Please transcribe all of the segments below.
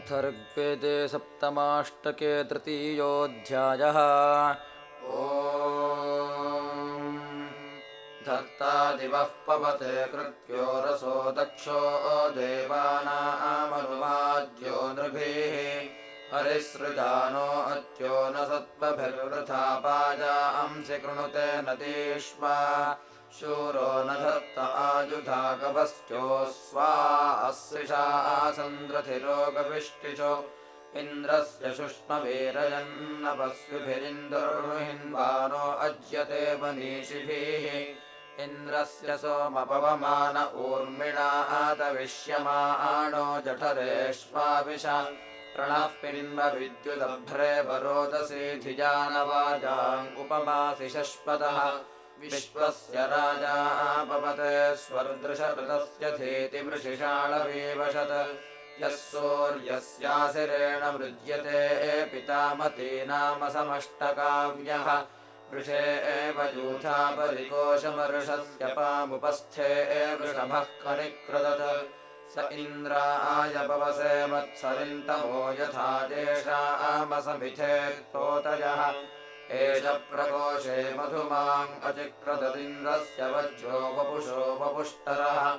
अथर्ग्वेदे सप्तमाष्टके तृतीयोऽध्यायः। ओ धर्ता दिवः पवते कृत्यो रसो दक्षो देवानामनुवाद्यो नृभिः। हरिसृजानो अत्यो न सत्त्वभिर्वृथा पाजांसि कृणुते नदीष्वा शूरो न धत्त आयुधागभश्चोऽस्वा अस्विषा आसन्द्रथिरोगविष्टिशो इन्द्रस्य शुष्मवीरयन्नपस्विभिरिन्दुर्हिन्वानो अज्यते मनीषिभिः। इन्द्रस्य सोमपवमान ऊर्मिणातविष्यमाणो जठरेष्वाविश। प्रणः पिन्वविद्युदभ्रे वरोदसी धिजानवाजाङ्गुपमासि शश्वतः विश्वस्य राजापपते स्वर्दृशऋतस्य धीतिमृषिषाळवीवशत् यः सूर्यस्यासिरेण मृज्यते पितामती नाम समष्टकाव्यः। वृषे एव यूथा परिकोशमर्षस्य पामुपस्थे वृषभः कनिक्रदत्। स इन्द्राय पवसे मत्सरिन्तमो यथा जेषामसमिथे तोतयः एष प्रकोशे मधुमाम् वपुषो वपुष्टरः।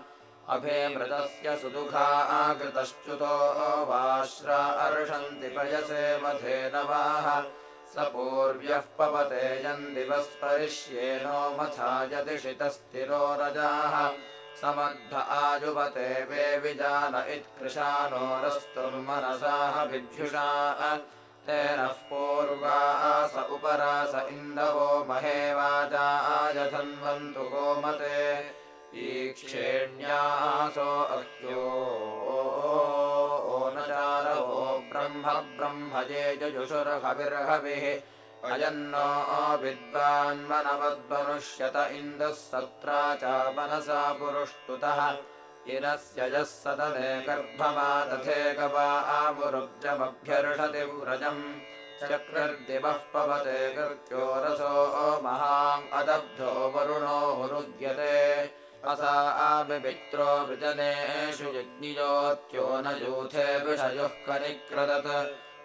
अभेमृतस्य सुदुघा आकृतश्च्युतो वाश्रा अर्षन्ति पयसे मधेनवाः स पूर्व्यः पवते यन्दिवस्परिष्येनो मथा यदिषितस्थिरो रजाः। समद्ध आयुवते वे विजान इत्कृशानोरस्तुर्मनसाः विभ्युषा। तेनः ईक्षेण्यासो अह्यो न चारवो ब्रह्म ब्रह्मजे जजुषुर्हविर्हविः। अयन्नो विद्वान्मनवद्मनुष्यत इन्दः सत्रा च मनसा पुरुष्टुतः। इरस्य यः सदने गर्भमादथे गवा आमुरुब्जमभ्यर्षति व्रजम्। चक्रर्दिवः पवते कृत्यो रसो महाम् अदब्धो वरुणो मुरुद्यते असा आविमित्रो वृजनेषु यज्ञियोत्यो न यूथे विषयुः कनिक्रदत्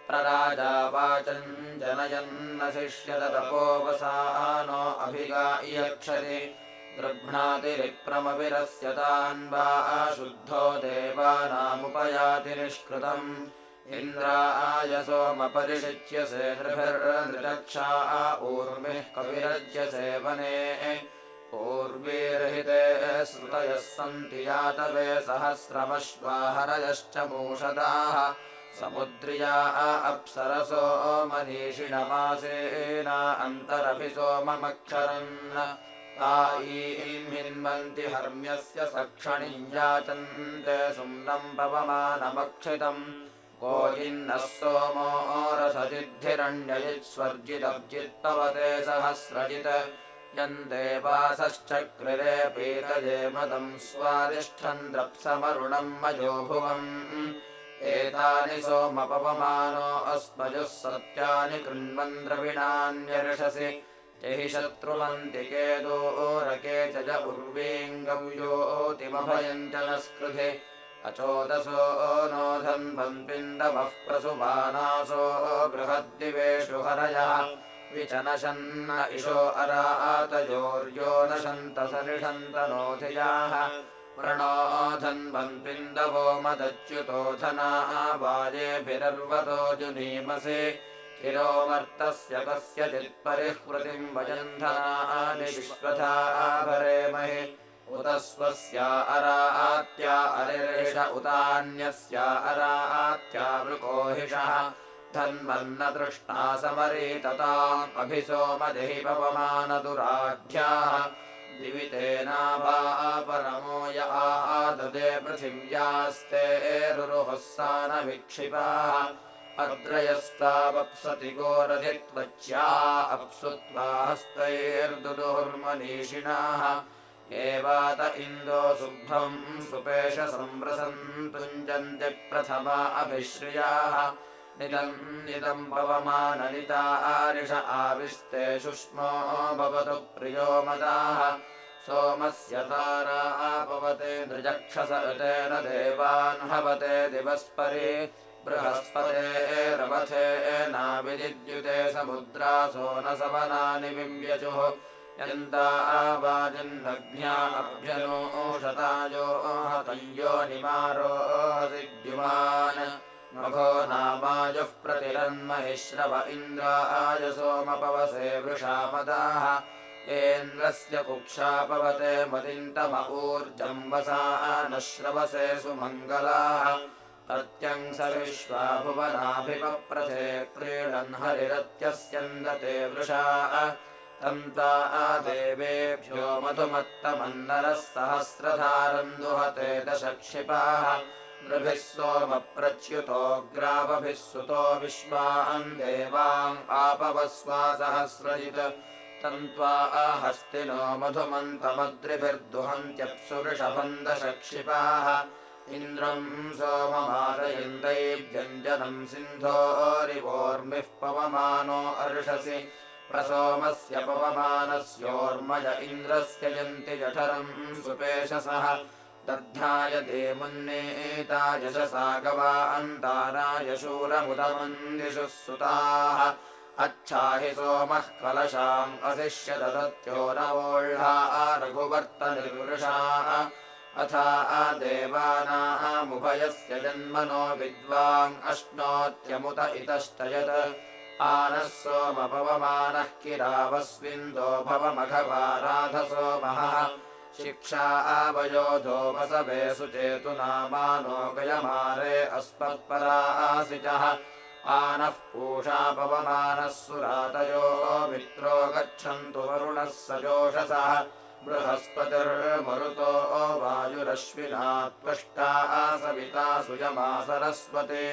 प्रराजा वाचम् जनयन्न शिष्यतपोवसानो अभिगायक्षति गृह्णातिरिप्रमविरस्यतान् वा शुद्धो देवानामुपयाति निष्कृतम्। इन्द्राय सोमपरिषिच्यसे नृभिर्नृरक्षा ऊर्मिः कविरज्यसे वने पूर्वीर्हिते श्रुतयः सन्ति यातवे सहस्रमश्वाहरयश्च मूषदाः। समुद्र्या अप्सरसो मनीषिणमासेना अन्तरभि सोममक्षरन्। हिन्वन्ति हर्म्यस्य सक्षणिञ्जाचन्ते सुम्नम् पवमानमक्षितम् गोयिन्नः सोमो रसजिद्धिरण्ययित्स्वर्जितब्जित्पवते सहस्रजित् यन्देवासश्चक्रिरे पीतये मदम् स्वादिष्ठम् द्रप्समरुणम् मजोभुवम् एतानि सोमपवमानो अस्मजुः सत्यानि कृण्वन् द्रविणान्यर्षसि जहि शत्रुवन्तिके दोरके च ज उर्वीङ्गव्योतिमभयम् च नस्कृधि। अचोदसो नोधन्वन्पिण्डवः प्रसुवानासो बृहद्दिवेषु हरयः विचनशन्न इषो अरातयोर्यो नशन्त सनिषन्तनोधियाः प्रणोधन्वन्पिण्डवो मदच्युतोधना वाजेभिरर्वतो जुनीमसे। चिरोमर्तस्य कस्यचित्परिह्वृतिम् वजन्धनानि विश्वधाभरेमहि उत स्वस्या अरात्या अरिर्हिष उतान्यस्या अरात्या वृकोहिषः धन्वन्न तृष्णा समरीतताम् अभिसोमदेहि पवमानदुराढ्याः दिवितेनाभापरमो य आददे पृथिव्यास्ते रुरुहः सानविक्षिपाः अद्रयस्तावप्सति गोरधित्वच्या अप्सुत्वा हस्तैर्दुदुर्मनीषिणाः एवात इन्दो शुभ्रम् सुपेशसम्प्रसम् तुञ्जन्ति प्रथमा अभिश्रियाः निदम् निदम् पवमाननिता आरिष आविस्ते शुष्मो भवतु प्रियो मदाः। सोमस्य तारा आपवते नृजक्षस तेन देवान् हवते दिवस्परि। बृहस्पतेरवथे नाविद्युते समुद्रासो न सवनानि विव्यजुः यन्ता शतायो हतयो निमारोहसिद्युमान् मघो नामायुः प्रतिरन्महिश्रव इन्द्राय सोमपवसे वृषापदाः एन्द्रस्य कुक्षापवते मदिन्तम ऊर्जम् वसा श्रवसे सुमङ्गलाः। प्रत्यङ्स विश्वा भुवनाभिपप्रथे क्रीडन् हरिरत्यस्यन्दते वृषा। तन्ता देवेभ्यो मधुमत्तमन्नरः सहस्रधारम् दुहते दशक्षिपाः नृभिः सोमप्रच्युतोऽग्रावभिः सुतो विश्वान् देवाम् आपवस्वा सहस्रजित् तन्त्वा आहस्तिनो मधुमन्तमद्रिभिर्दुहन्त्यप्सु वृषभन्दशक्षिपाः इन्द्रम् सोममादयन्दैव्यञ्जनम् सिन्धोरिवोर्मिः पवमानो अर्षसि प्रसोमस्य पवमानस्योर्मय इन्द्रस्य यन्ति जठरम् सुपेशसः दध्नाय देमुन्नेता यशसा गवा अन्ताराय शूरमुदमन्दिषु सुताः। अच्छाहि सोमः कलशाम् अशिष्य ददत्यो न वोढा रघुवर्तनिर्वृषाः। अथा देवानामुभयस्य जन्मनो विद्वाम् अश्नोत्यमुत इतश्च यत् आनः सोमपवमानः किरावस्विन्दो भवमघवा शिक्षा आवयोधोपसवे सुचेतुनामानो गयमारे अस्मत्परासिचः आनः पूषा पवमानः सुरातयो मित्रो गच्छन्तु वरुणः सजोषसः बृहस्पतिर्मरुतो वायुरश्विना त्वष्टा सविता सुयमा सरस्वते।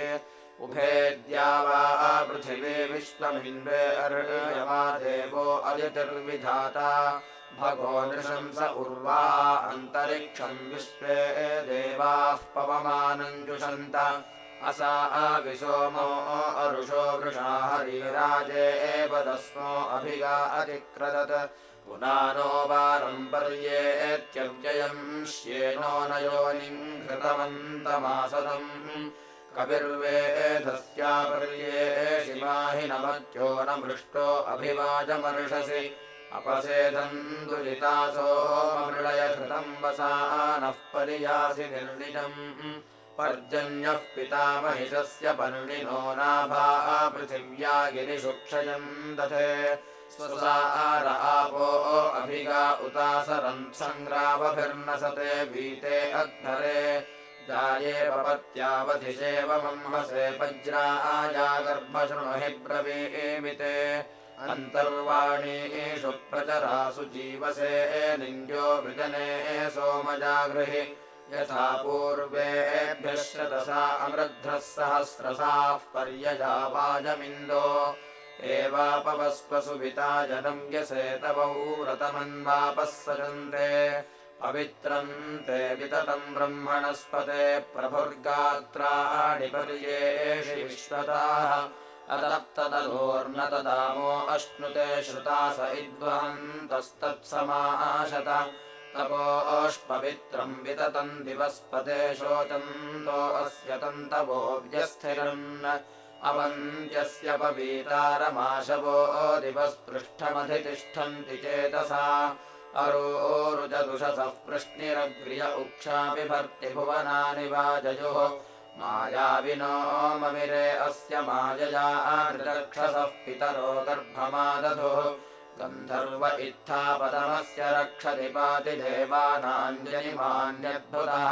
उभेद्या वा पृथिवी विश्वमिन्वे अर्यमा देवो अयतिर्विधाता भगो नृशंस उर्वा अन्तरिक्षम् विश्वे देवाः पवमानम् जुषन्त असा विसोमो अरुषो वृषा हरिराजे एव दस्मो अभिगा अतिक्रदत् पुनानो वारम् पर्येत्यव्ययम् श्येनो न योनिम् कृतवन्तमासदम् कविर्वेधस्यापर्येषिमाहि नमत्यो न मृष्टो अभिवाजमर्षसि अपसेधम् दुरितासो मृळय कृतम् वसा नः पर्यासि निर्णिजम् पर्जन्यः पिता महिषस्य पर्णिनो नाभा पृथिव्या गिरिषुक्षयम् दधे। स्वसार आपो अभिगा उतासरन् सङ्ग्रामभिर्नसते वीते अध्वरे जाये पपत्यावधिषेव मह्मसे पज्राया गर्भशृणुहि ब्रवीमिते अन्तर्वाणीषु प्रचरासु जीवसे निन्द्यो वृजने सोमजागृहि। यथा पूर्वेभ्यः शतसा अमृद्धः सहस्रसाः पर्यजा वाजमिन्दो। एवापवस्वसुविता जनम् यसे रतमन्वापः सजन्ते। पवित्रम् ते विततम् ब्रह्मणस्पते प्रभुर्गात्राणि पर्येषि विश्वताः अतप्तदलोर्न तदामो अश्नुते श्रुता स इद्वहन्तस्तत्समाशत। तपोष्पवित्रम् विततम् दिवस्पते शोचन्तो अस्य तन्तवो व्यस्थिरन्। अवन्त्यस्य पवीतारमाशवो दिवस्पृष्ठमधितिष्ठन्ति चेतसा। अरोरुजदुषसः पृश्निरग्र्य उक्षापि भर्ति भुवनानि वाजयुः मायाविनो ममिरे अस्य मायया आनृक्षसः पितरो गर्भमादधुः। गन्धर्व इत्थापदमस्य रक्षति पाति देवानाञ्जलिमान्यद्भुतः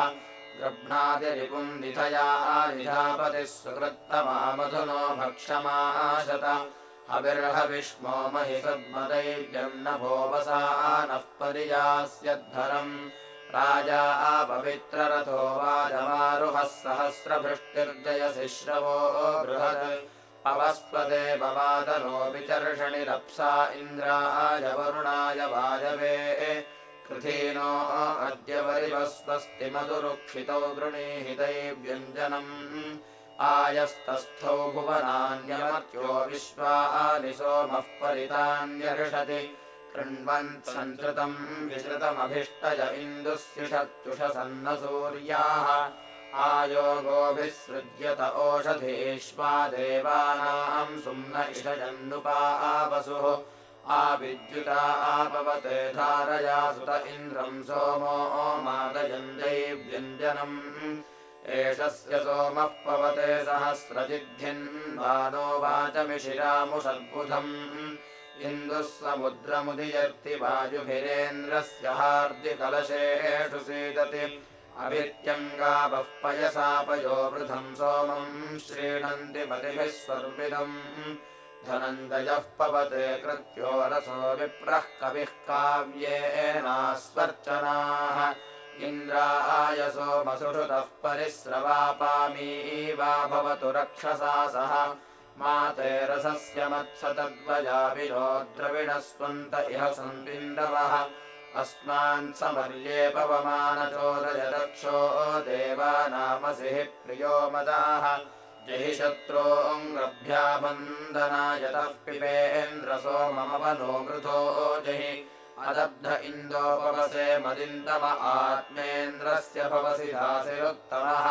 गृह्णातिरिपुम् विधया आनिधापतिः सुकृत्तमामधुनो भक्षमाशत। हविर्हविष्मो महि सद्मदैव्यम् न भोवसा नः पर्यास्यद्धरम् राजा आपवित्ररथो वाजमारुहः सहस्रभृष्टिर्जयसि श्रवो बृहत् पवस्पदे पवादनो विचर्षणिरप्सा इन्द्राय वरुणाय वायवे कृधीनो अद्य वरिवस्वस्ति मधुरुक्षितौ गृणीहितैव्यञ्जनम् आयस्तस्थौ भुवनान्यमत्यो विश्वानि सोमः परितान्यर्षति कृण्वन् सन्तृतम् विश्रुतमभिष्टय इन्दुस्युषत्युषसन्न सूर्याः आयोगोऽभिसृज्यत ओषधीष्वा देवानाम् सुम्न इषजन्नुपावसुः आविद्युता आपवते धारया सुत इन्द्रम् सोमो मादयन्दैव्यञ्जनम् एषस्य सोमः पवते सहस्रजिद्ध्यन्वानो वाचमिशिरामुषद्बुधम् इन्दुः समुद्रमुदियर्ति वायुभिरेन्द्रस्य हार्दिकलशेषु सीदति। अभित्यङ्गापः पयसापयो वृथम् सोमम् श्रीणन्ति मतिभिः स्वर्विदम् धनञ्जयः पवते कृत्यो रसो विप्रः कविः काव्येनास्वर्चनाः। इन्द्रायसो मसुषुतः परिस्रवापामी वा भवतु रक्षसा सह माते रसस्य मत्सतद्वया द्रविणस्वन्त इह सन्तिन्दवः अस्मान् समर्ये पवमानचोदयदक्षो देवानामसिः प्रियो मदाः। जहि शत्रोऽङ्गभ्याबन्दनायतः पिबेन्द्रसो मम वनो मृतो जहि अदब्ध इन्दोपवसे मदिन्दम आत्मेन्द्रस्य भवसि दासिरुत्तमः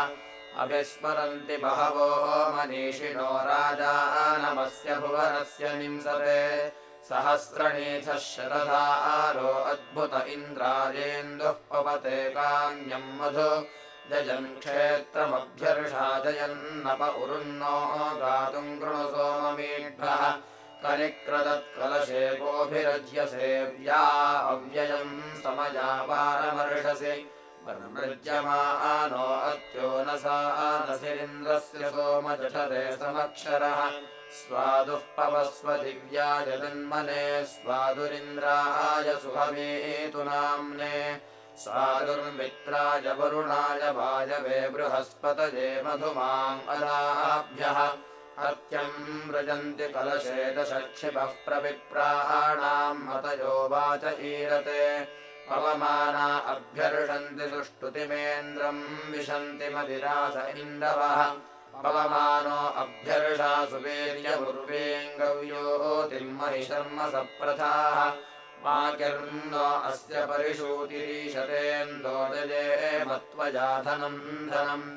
अभिस्मरन्ति बहवो मनीषिणो राजानमस्य भुवनस्य निंसते। सहस्रणीथः शरधारो अद्भुत इन्द्राजेन्दुः पवते काम्यम् मधु। जयन् क्षेत्रमभ्यर्षाजयन्नप उरुन्नो गातुम् कृणु सोममीढ्वः कनिक्रदत्कलशे गोभिरज्यसेव्या अव्ययम् समयापारमर्षसि अत्यो न सा नसिरिन्द्रस्य सोमजठरे समक्षरः। स्वादुः पवस्व दिव्याय जन्मने स्वादुरिन्द्राय सुहवेतु नाम्ने स्वादुर्मित्राय वरुणाय वायवे बृहस्पतये मधुमाम् अराभ्यः अत्यम् व्रजन्ति कलशे दशक्षिपः प्रविप्राणाम् मतयो वाच ईरते पवमाना अभ्यर्षन्ति सुष्टुतिमेन्द्रम् विशन्ति मदिरास इन्दवः पवमानो अभ्यर्षा सुवीर्यपूर्वेऽङ्गव्योतिर्महि शर्म सप्रथाः। वाक्यर्नो अस्य परिशूतिरीशतेन्दोदये मत्वजाधनम् धनम्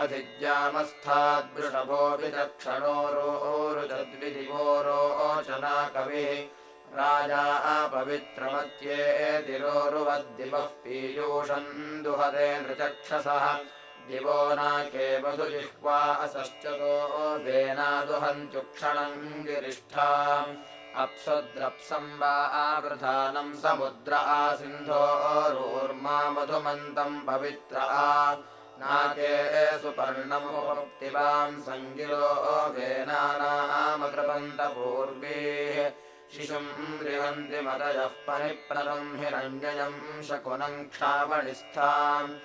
अधिज्यामस्थाद्वृषभो विचक्षणोरोरुचद्विदिवोरोचना कविः राजा अपवित्रमत्ये तिरोरुवद्दिवः पीयूषम् दुहते नृचक्षसः। दिवो नाके मधुजिह्वा असश्चतो वेनादुहन्त्युक्षणम् गिरिष्ठाम् अप्सुद्रप्सम् वा आवृधानम् समुद्र आसिन्धोरूर्मा मधुमन्तम् पवित्र आ। नाके सुपर्णमुक्तिवाम् सङ्गिरो वेनानामकृपन्तपूर्वीः शिशुम् गृहन्ति मदयः परिप्रदम् हिरण्ययम् शकुनम् क्षामणिस्थाम्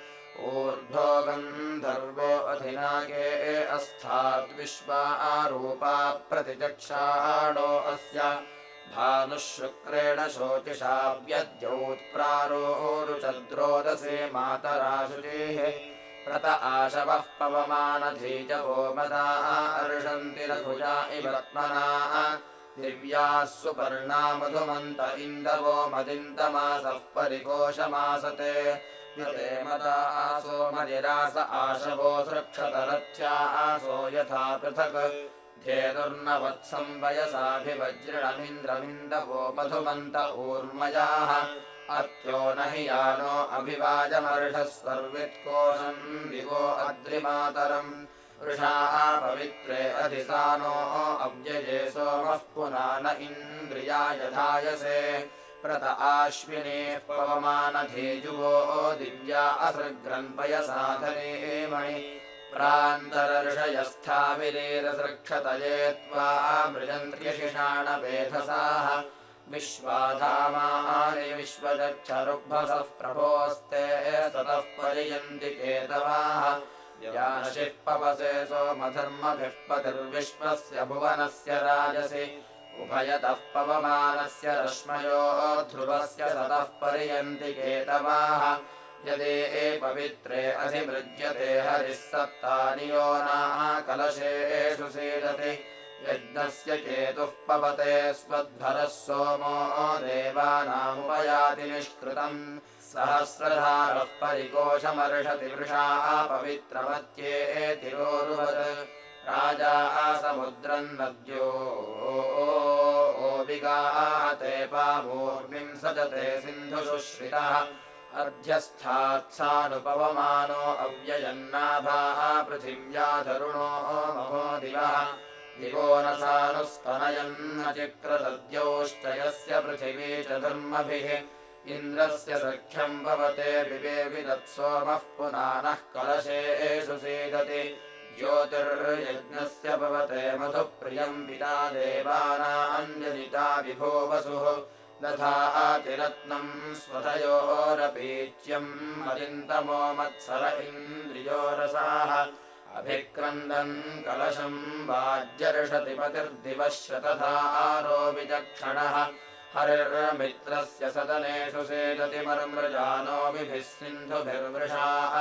ऊर्ध्वो गन्धर्वो अधिनागे अस्थाद्विश्वा आरूपा प्रतिचक्षाणो अस्य। भानुः शुक्रेण शोचिषाव्यद्यौत्प्रारोरुचद्रोदसे मातराशुचेः। प्रत आशवः पवमानधीजवो मदा अर्षन्ति रघुजा इवत्मना दिव्याः सुपर्णा मधुमन्त इन्दवो मदिन्दमासः परिकोशमासते मदा आसो मदिरास आशवो सृक्षतरथ्या आसो यथा पृथक्। धेतुर्नवत्सम् वयसाभिवज्रणमिन्द्रमिन्दवो मधुमन्त ऊर्मयाः। अत्यो न हि यानो अभिवाजमर्षस्वर्वित्कोशम् दिवो अद्रिमातरम् वृषाः पवित्रे अधिसानो अव्यये सोमः पुना न इन्द्रिया यधायसे प्रत आश्विनेः पवमानधेजुवो दिव्या असृग्रन्पयसाधने मणि। प्रान्तरर्षयस्थाविरेरसृक्षतये त्वा मृजन्त्र्यशिषाणवेधसाः विश्वाधामानि विश्वदक्षरुग्भसः प्रभोस्ते सतः पर्यन्ति केतवाः यानशिः पवसे सोमधर्मभिः पतिर्विश्वस्य भुवनस्य राजसि। उभयतः पवमानस्य रश्मयो ध्रुवस्य सतः पर्यन्ति केतवाः। यदि पवित्रे अधिमृज्यते हरिः सत्तानि यो नाः कलशेषु सीदति यज्ञस्य केतुः पवते स्वध्वरः सोमो देवानामुपयाति निष्कृतम्। सहस्रधारः परिकोशमर्षति वृषाः राजा समुद्रम् नद्यो विगाते पामूर्मिम् सजते सिन्धुशुश्रितः अध्यस्थात्सानुपवमानो अव्ययन्नाभाः पृथिव्याधरुणो महो दिवः दिवो न सानुस्तनयन्नचिक्रदद्योष्टयस्य पृथिवी च धर्मभिः। इन्द्रस्य सख्यम् भवते विवे विदत्सोमः पुनानः कलशेषु सीदति। ज्योतिर्यज्ञस्य भवते मधुप्रियम् पिता देवानाञ्जनिता विभो वसुः। दधातिरत्नम् स्वधयोरपीच्यम् मलिन्दमो मत्सर इन्द्रियोरसाः अभिक्रन्दन् कलशम् वाज्यर्षतिपतिर्दिवः शतधारो विचक्षणः। हरिर्मित्रस्य सदनेषु सेदतिमर्मृजानोभिः सिन्धुभिर्वृषाः।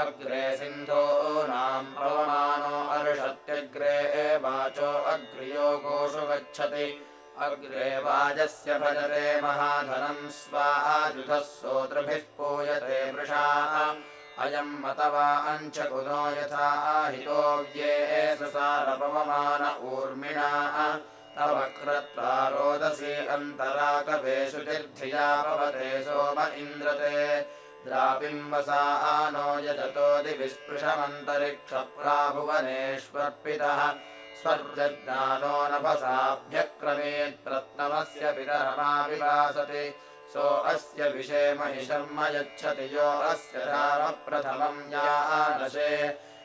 अग्रे सिन्धूनाम् पवमानो अर्षत्यग्रे वाचो अग्र्यो गोषु गच्छति। अग्रे वाजस्य भजते महाधनम् स्वायुधः सोतृभिः पूयते वृषाः अयम् मतवा अञ्चकुनो यथा हितो व्ये ससारपवमान ऊर्मिणाः। तव क्रत्वा रोदसी अन्तराकवेषु तिर्धिया भवते सोम इन्द्रते। द्राबिम्बसा नो यजतो दिविस्पृशमन्तरिक्षप्राभुवनेष्वर्पितः स्वर्जज्ञानो नभसाभ्यक्रमेत्प्रत्नमस्य पितरमाविवासति सो अस्य विषे महि शर्म यच्छति यो अस्य रामप्रथमम् यानशे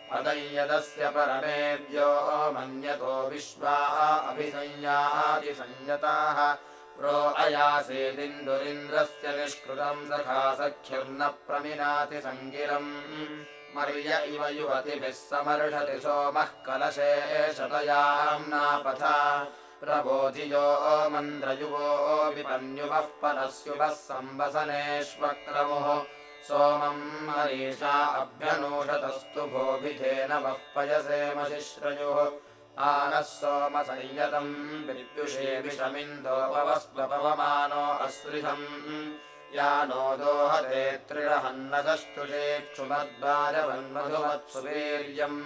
पदय्यदस्य परमेभ्यो मन्यतो विश्वा अभिसंयातिसंयताः प्रो अयासेदिन्दुरिन्द्रस्य निष्कृतम् सखा सख्युर्न प्रमिनाति सङ्गिरम्। मर्य इव युवतिभिः समर्षति सोमः कलशे शतयाम्नापथा प्रबोधियो मन्द्रयुवो विपन्युवः परस्युभः सम्वसनेष्वक्रमुः सोमम् मरीषा अभ्यनूषतस्तु भोभिधेन वः पयसे मशिश्रयुः। आनः सोमसंयतम् विद्युषे विषमिन्दोपवस्वपवमानो अस्रिधम्। या नो दोहते त्रिरहन्नदष्टुषेक्षुमद्वारवन्मधुमत्सुवीर्यम्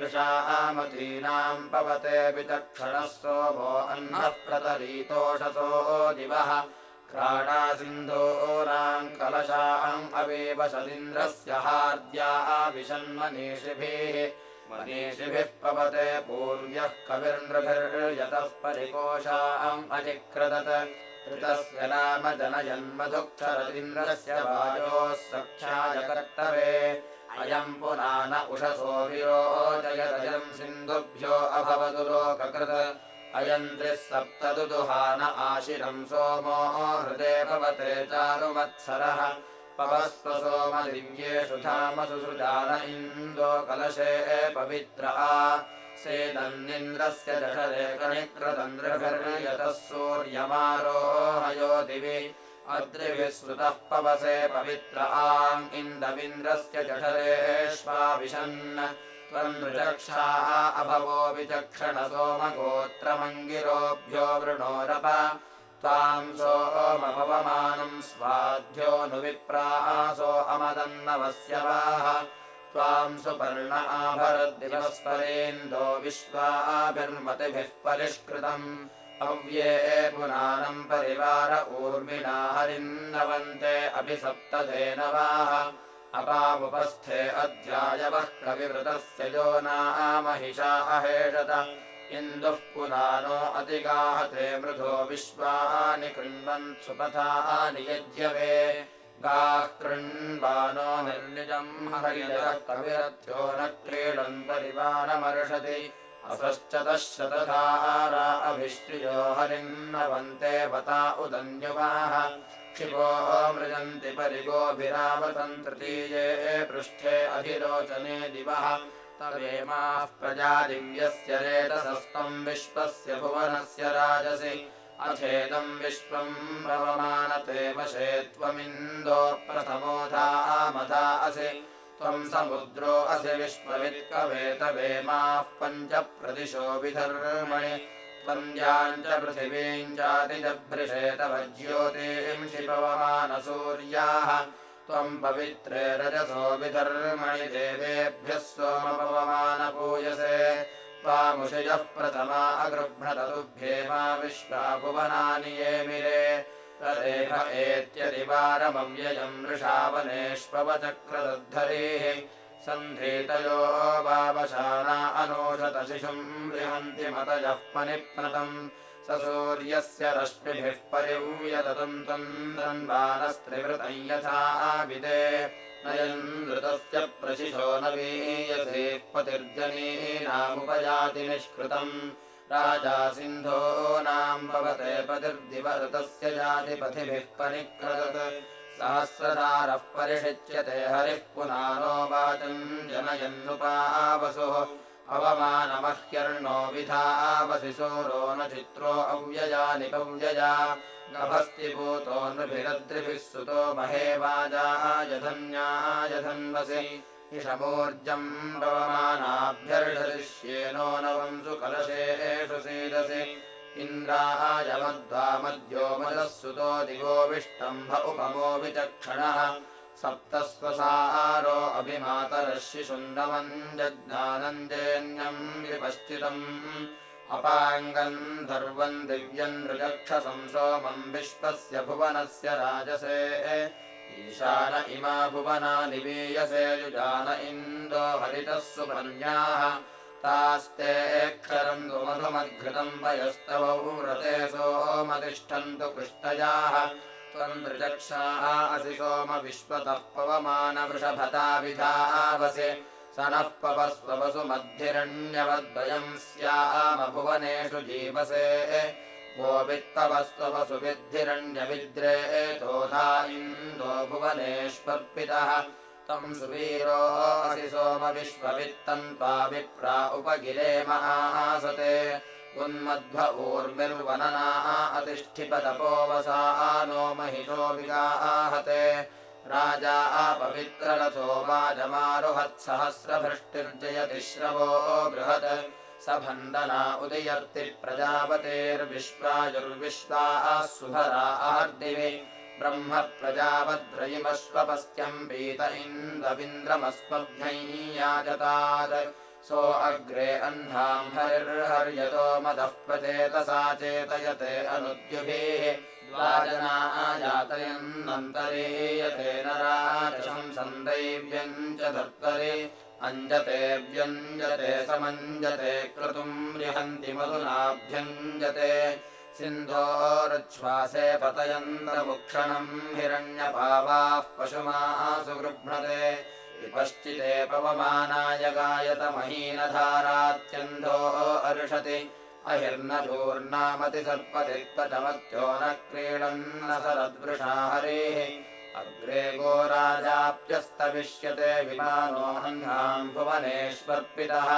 वृषामतीनाम् पवते विचक्षणः सोमो अन्नः प्रतरीतोषसो दिवः। क्राणासिन्धूनाम् कलशाम् अवेव सदिन्द्रस्य हार्द्या विषन्मनीषिभिः। मनीषिभिः पवते पूर्व्यः कविर्नृभिर्यतः परिकोशाम् अचिक्रदत् ऋतस्य नाम जनयन्मधुक्षरदिन्द्रस्य वायोः सख्याय कर्तवे अयम् पुनान उषसो विरोचयदयम् सिन्धुभ्यो अभवतु लोककृत। अयम् त्रिः सप्तदुदुहान आशिरम् सोमो हृदे भवते चारुमत्सरः। पवस्व सोमदिव्येषु धामसु सृजान इन्दो कलशे पवित्र आ। सेदन्निन्द्रस्य जठरे कणिक्रतन्द्रभिर्यतः सूर्यमारोहयो दिवि अद्रिभिः पवसे पवित्र आम् इन्दविन्द्रस्य जठरेष्वाविशन् त्वन्नृचक्षा अभवो विचक्षण सोमगोत्रमङ्गिरोभ्यो वृणोरप। त्वाम् सोमपवमानम् स्वाध्यो नु विप्रासो अमदन्नवस्य वाह त्वाम् सुपर्ण आभरद्दिवस्परेन्दो विश्वाभिर्मतिभिः परिष्कृतम् अव्ये पुनानम् परिवार ऊर्मिणा हरिन्नवन्ते अपि सप्तधेनवाः अपामुपस्थे अध्यायवः कविवृतस्य यो नामहिषा अहेषत। इन्दुः पुनानो अतिगाहते मृधो विश्वानि कृण्वन् सुपथानि यज्ञवे। गाः कृण्वानो निर्निजम् हरिजः कविरथ्यो न क्रीडन् परिवारमर्षति असश्चतः शतधारा अभिश्रियो हरिन्नवन्ते वता उदन्युवाः क्षिपो मृजन्ति परिगोभिरावतम् तृतीये पृष्ठे अधिरोचने दिवः। तवेमाः प्रजादिव्यस्य रेतसस्तम् विश्वस्य भुवनस्य राजसि। अथेदम् विश्वम् पवमानते वशे त्वमिन्दो प्रथमोधा मधा असि त्वम् समुद्रो असि विश्ववित्कवेतवेमाः पञ्च प्रदिशो विधर्मणि। त्वन्द्याम् च पृथिवीम् चातिजभृशे तव ज्योतिंषि पवमानसूर्याः त्वम् पवित्रे रजसो विधर्मणि देवेभ्यः सोमपवमानपूयसे त्वामुषयः प्रथमा अगृभ्रततुभ्येमा विश्वाभुवनानि ये मिरे तदेह एत्यदिवारमव्ययम् वृषावनेष्पवचक्रदद्धरेः सन्धीतयो वावशाना अनोषतशिशुम् बृहन्ति मतयः पनिप्नतम् स सूर्यस्य रश्मिभिः परिव्यततम् तम् यथा विदे नयन्नृतस्य प्रशिशो न वीयसेः पतिर्जनीनामुपयाति निष्कृतम् राजा सिन्धो भवते पतिर्दिवऋतस्य जातिपथिभिः परिक्रदत्। सहस्रधारः परिषिच्यते हरिः पुनानो वाचम् जनयन्नुपावसुः। अवमानमह्यर्णो विधावसि सोरो न चित्रो अव्ययानि पव्यया नभस्तिभूतो नृभिरद्रिभिः सुतो महे वाजायधन्याय धन्वसि पवमानाभ्यर्षदिष्येनो नवंसु कलशेषु सीदसि। इन्द्रायमध्वामद्यो मदः सुतो दिवोविष्टम्भ उपमो विचक्षणः। सप्तस्वसारो अभिमातरः शिशुन्दमम् जज्ञानन्देन्यम् विपश्चितम्। अपाङ्गम् धर्वम् दिव्यम् नृजक्षसं सोमम् विश्वस्य भुवनस्य राजसे ईशान इमा भुवना निवीयसे युजान इन्दो हरितः सुमन्याः तास्तेऽक्षरन्तु मधुमद्घृतम् वयस्तवौ रते सोमतिष्ठन्तु कृष्टयाः त्वम् नृचक्षाः असि सोम विश्वतः पवमानवृषभता विधावसि। स नः पवस्वसु मद्धिरण्यवद्वयम् स्यामभुवनेषु जीवसे गोवित्तवस्त्वसु विद्धिरण्यविद्रे तोधा इन्दो भुवनेष्वर्पितः तम् सुवीरोऽसि सोम विश्ववित्तम् त्वा विप्रा उपगिरे महासते। उन्मध्व ऊर्मिर्वननाः अतिष्ठिपतपोवसा नो महिषो विगाहते। राजा अपवित्ररथो वाजमारुहत्सहस्रभृष्टिर्जयति श्रवो बृहत् स भण्डना उदयर्ति प्रजापतेर्विश्वायुर्विश्वाः सुभरा आर्दिवि ब्रह्म प्रजावद्रयिमश्वपस्त्यम् पीत याजतात्। सो अग्रे अह्नाम् हरिर्हर्यतो मदः प्रचेतसा चेतयते अनुद्युभिः। द्वाजनायातयन्नन्तरीयते नराचम् सन्दैव्यम् च धर्तरि अञ्जते व्यञ्जते समञ्जते क्रतुम् रिहन्ति मधुनाभ्यञ्जते। सिन्धोरुच्छ्वासे पतयन्तमुक्षणम् हिरण्यपावाः पशुमासु गृह्णते। विपश्चिते पवमानाय गायतमहीनधारात्यन्धो अर्षति। अहिर्नधूर्नामति सर्पतित्पचमत्यो न क्रीडन्न सरद्वृषा हरेः अग्रे गो राजाप्यस्तविष्यते विमानोऽहङ्गाम् भुवनेष्वर्पितः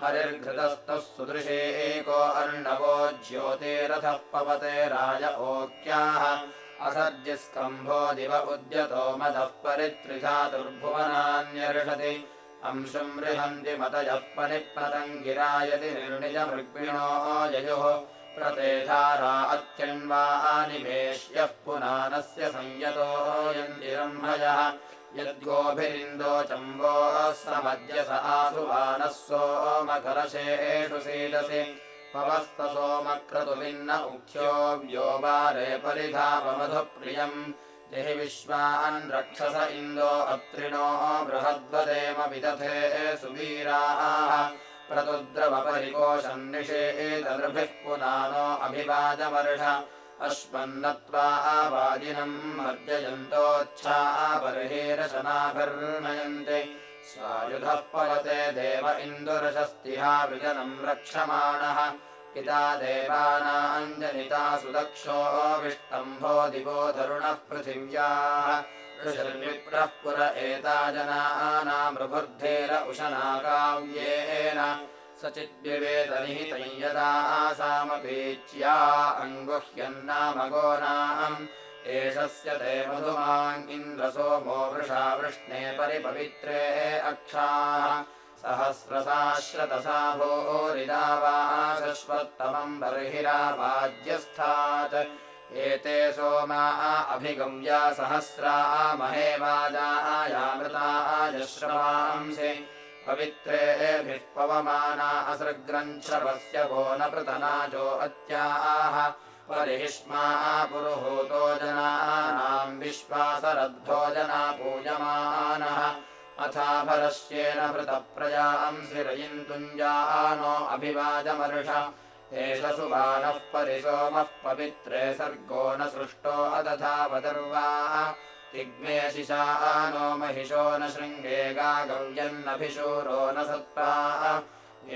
हरिर्घृतस्तः सुदृशे एको अर्णवो ज्योतिरथः पवते राज ओक्याः। असर्जिस्कम्भो दिव उद्यतो मदः परित्रिधातुर्भुवनान्यर्षति अंशुम् रिहन्ति मतयः परिप्लतम् गिरायति निर्णिजमृग्विणो ययुः प्रतेधारा अत्यन्वानिवेश्यः पुनानस्य संयतो यन्तिरम्भयः यद्गोभिरिन्दो चम्बोः समद्य स आसुवानः सोमकलशेषु सीदसि। पवस्तसोमक्रतुमिन्न उख्यो व्योबारे परिधापमधुप्रियम् जहि विश्वान् रक्षस इन्दो अत्रिणो बृहद्वदेम विदथे सुवीराः प्रतुद्रवपरिकोशन्निषेदर्भिः पुनानो अभिवाजवर्ष अश्वन्नत्वा आवाजिनम् मर्जयन्तोच्छाबर्हिरशनाभिर्नयन्ति स्वायुधः पवते देव इन्दुरशस्तिहा विजनम् रक्षमाणः। पिता देवानाञ्जनिता सुदक्षोऽविष्टम्भो दिवो धरुणः पृथिव्याः ऋषर्विप्रः पुर एता जनानामृबुद्धेर उशनाकाव्येन स चिद्विवेदनिहितम् यदा सामपेच्या अङ्गुह्यन्नामगोनाम् एषस्य ते मधुमान् इन्द्रसोमो वृषा वृष्णे परिपवित्रे अक्षाः सहस्रसाश्रतसा भोरिदा वा शश्वत्तमम् बर्हिरावाज्यस्थात् एते सोमा अभिगम्या सहस्रा महे वाजायामृतायश्रवांसि पवित्रेभिः पवमाना असृग्रन्श्रवस्य वो न पृतनाजो अत्याः परिहिष्मा पुरुहूतो जनानाम् विश्वासरद्धो जना पूयमानः अथाभरश्येन भृतप्रजांसि रयिन्तुञ्जानो अभिवाजमर्ष एष सुबानः परिसोमः पवित्रे सर्गो न सृष्टो अदधावदर्वा। शिशा नो महिषो न शृङ्गे गागव्यन्नभिशूरो न सत्त्वा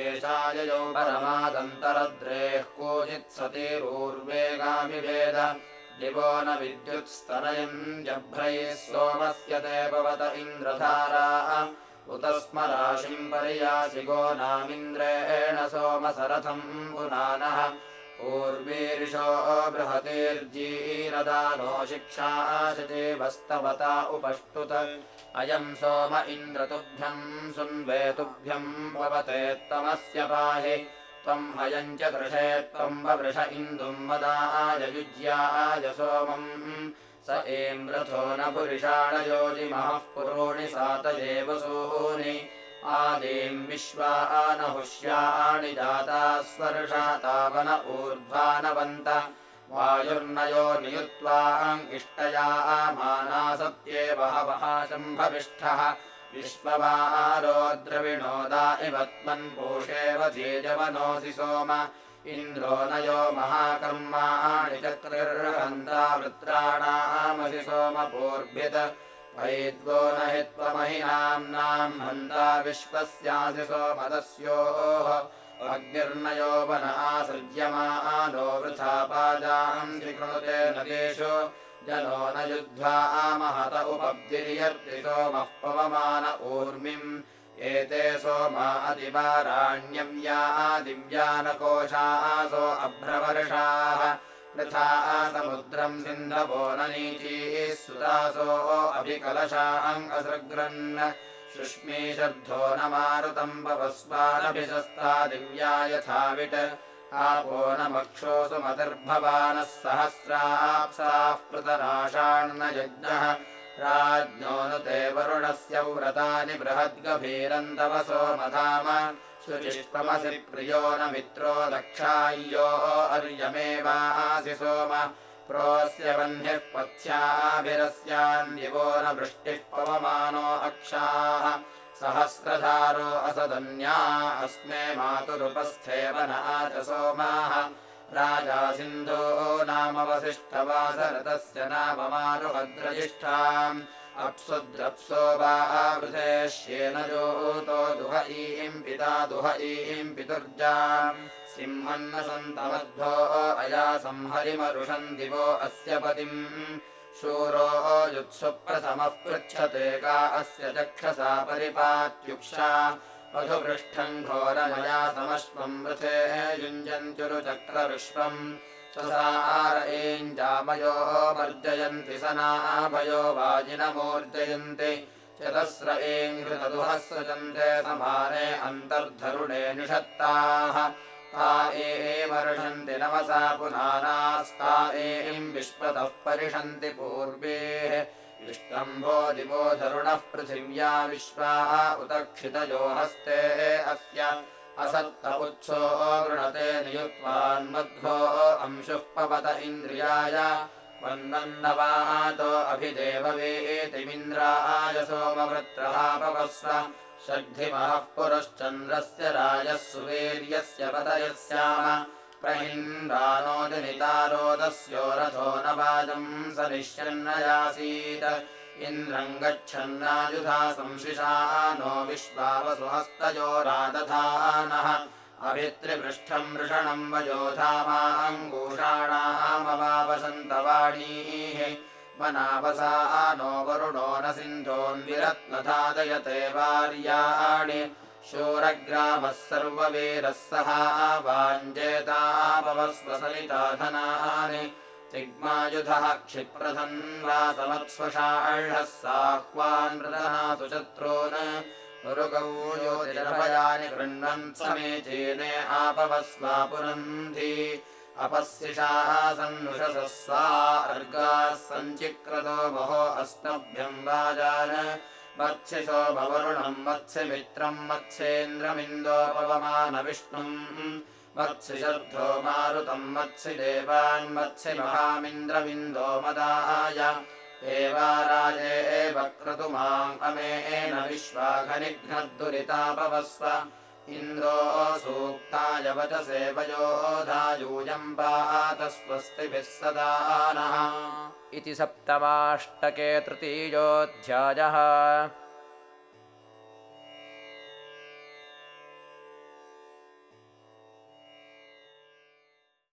एषाययो परमादन्तरद्रेः कोचित्सतीरूर्वेगाभिभेद दिवो न विद्युत्स्तनयम् जभ्रैः सोमस्य ते भवत इन्द्रधारा उत स्म राशिम् पर्यासि गो नामिन्द्रेण सोमसरथम् पुनानः। पूर्वीर्षो बृहतीर्जीरदानो शिक्षाशदेवस्तवता उपष्टुत। अयम् सोम इन्द्रतुभ्यम् सुन्वेतुभ्यम् भवतेत्तमस्य पाहि। त्वम् अयम् च कृषे त्वम् ववृष इन्दुम् मदाययुज्याय सोमम् स एम्रथो न पुरिषाणयोजिमः पुरोणि सातयेव सूनि आदीम् विश्वा नहुष्याणि जाता स्वर्षा तावन ऊर्ध्वानवन्त वायुर्नयो नियुत्वाङ्गिष्टया माना सत्येव शम्भविष्ठः। विश्ववारो द्रविणोदा इव त्वन्पूषेव धीजवनोऽसि सोम इन्द्रो नयो महाकर्माणि चक्रिर्हन्ता वृत्राणामसि सोमपूर्भ्यत वैद्वो न हि त्वमहिनाम्नाम् हन्ता विश्वस्यासि सोमदस्योः अग्निर्नयो वन आसृज्यमानो वृथा पाजांसि कृणुते नदीषु। जनो न युद्ध्वा आमहत उपब्धिर्यर्ति सोमः पवमान ऊर्मिम् एते सोमा अतिवाराण्यव्यादिव्यानकोशासो अभ्रवर्षाः वृथा समुद्रम् सिन्धवो न नीचीः सुदासो अभिकलशाम् असृग्रन्। शुष्मीशर्धो न मारुतम् पवस्वानभिशस्ता दिव्या यथाविट्। आपो न मक्षोऽसु मतिर्भवानः सहस्राप्साः पृतनाशान्न यज्ञः राज्ञो नु ते वरुणस्य व्रतानि बृहद्गभीरन्तव सोमधाम। शुचिष्पमसि प्रियो न मित्रो दक्षाय्यो अर्यमेवासि सोम। प्रोऽस्य वह्निः पथ्याभिरस्यान्दिवो न वृष्टिः पवमानो अक्षाः। सहस्रधारो असदन्या अस्मे मातुरुपस्थेव न च सोमाः राजा सिन्धो नाम मारुभद्रजिष्ठाम् अप्सुद्रप्सो वावृधेष्येन जोतो दुह ईम् पिता दुह ईम् पितुर्जाम्। सिंहन्न सन्तमध्वो अया संहरिमरुषम् दिवो अस्य पतिम्। शूरो युत्सुप्रथमः पृच्छते का अस्य चक्षसा परिपात्युक्षा मधुपृष्ठम् घोरमया समश्वम् वृथे युञ्जन्त्युरुचक्रविश्वम् स्वसार एञ्जामयो मर्जयन्ति सनाभयो वाजिनमूर्जयन्ति। चतस्र सृजन्ते समाने अन्तर्धरुणे निषत्ताः। ता एवर्षन्ति नमसा पुनानास्ता एम् विश्वतः परिषन्ति पूर्वेः विष्टम्भो दिवो धरुणः पृथिव्या विश्वाः उतक्षितयो हस्ते अस्य असत्त उत्सो गृणते नियुक्त्वान्मध्वो अंशुः पवत इन्द्रियाय वन्दन्नवातो अभिदेववेतिमिन्द्राय सोमवृत्रः पवस्व षड्धिमः पुरश्चन्द्रस्य राजः सुवीर्यस्य पतयस्याम प्रहिन्दानोदिनितारोदस्यो रथो न वाजम् स निश्यन्नयासीत् इन्द्रम् गच्छन्नायुधा संशिषा नो विश्वावसुहस्तयो रादधानः। अभित्रिपृष्ठम् वृषणम् वयोधामाङ्गूषाणामवावसन्तवाणीः। वनावसा नो वरुणो न सिन्धोन्विरत्नधादयते वार्याणि। शूरग्रामः सर्ववीरः सहा वाञ्जेतापवस्वसलिताधनानि तिग्मायुधः क्षिप्रधन्वासमत्स्वषाह्णः साह्वान्मृतनासु शत्रून् रुगौ योतिरभयानि गृह्णन् समेचीने आपवस्वा पुरन्धि अपस्यिषाः सन्नुषसः अर्गाः सञ्चिक्रतो महो अस्तभ्यम् वाजान मत्स्यशो भवरुणम् मत्स्यमित्रम् मत्स्येन्द्रमिन्दोपवमानविष्णुम् मत्स्यशब्दो मारुतम् मत्स्यदेवान् मत्स्यमहामिन्द्रमिन्दो मदाय। देवाराजे एव क्रतुमाम् अमेन विश्वाघनिघ्नद्दुरितापवस्व। इन्द्रो सूक्ताय वचसे वयोधायूयम् पात स्वस्तिभिः सदा नः। इति सप्तमाष्टके तृतीयोऽध्यायः